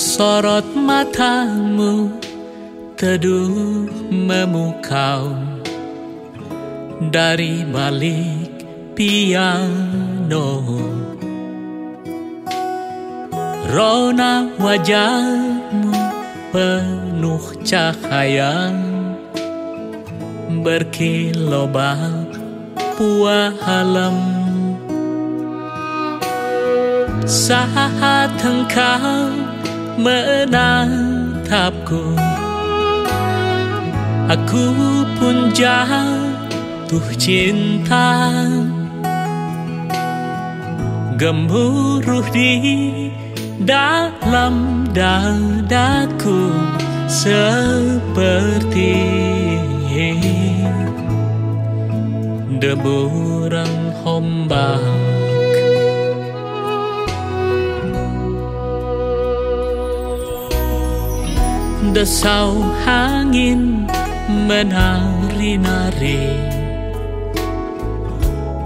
Sorot matamu teduh memukau. Dari balik piano. Rona wajahmu penuh cahaya Berkilobat puah alam. Saat engkau menatapku Aku pun tuh cinta Gemuruh di dalam dadaku Seperti deburan ombak Desau angin menari-nari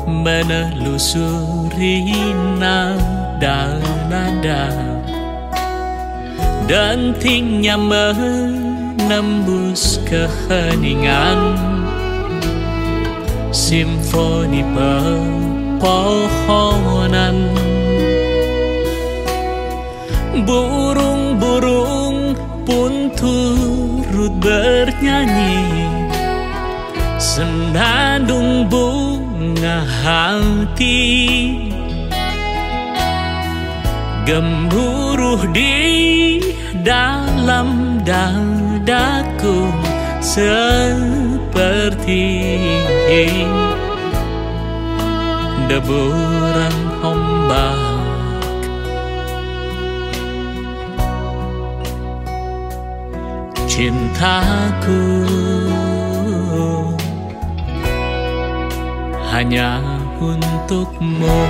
Menelusuri nada-nada Dentingnya menembus keheningan. Simfoni pepohonan Burung-burung bernyanyi. Senandung bunga hati. Gemuruh di dalam dadaku Seperti deburan ombak cintaku hanya untukmu.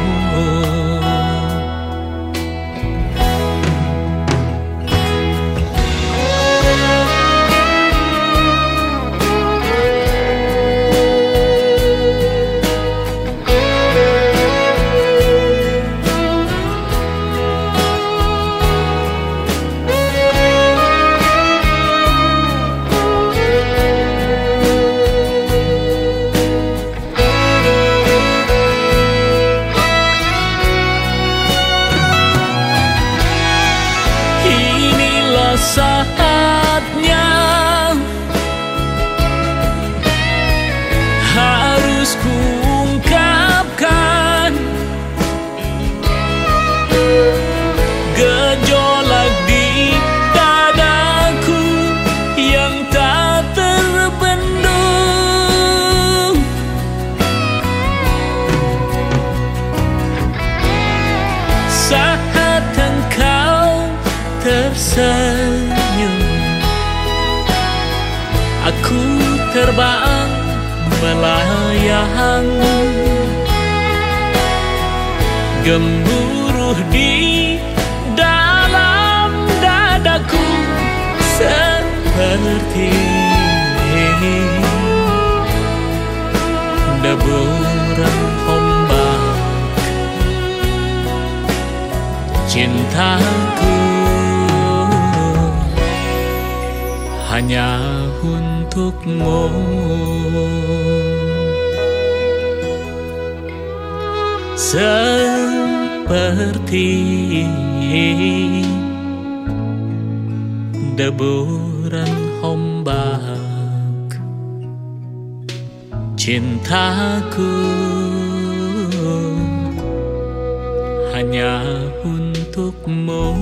Saatnya. Harus kuungkapkan gejolak di dadaku yang tak terbendung. Saat engkau tersenyum Aku terbang melayang. Gemuruh di dalam dadaku Seperti deburan ombak. Cintaku hanya untukmu. Seperti deburan ombak cintaku hanya untukmu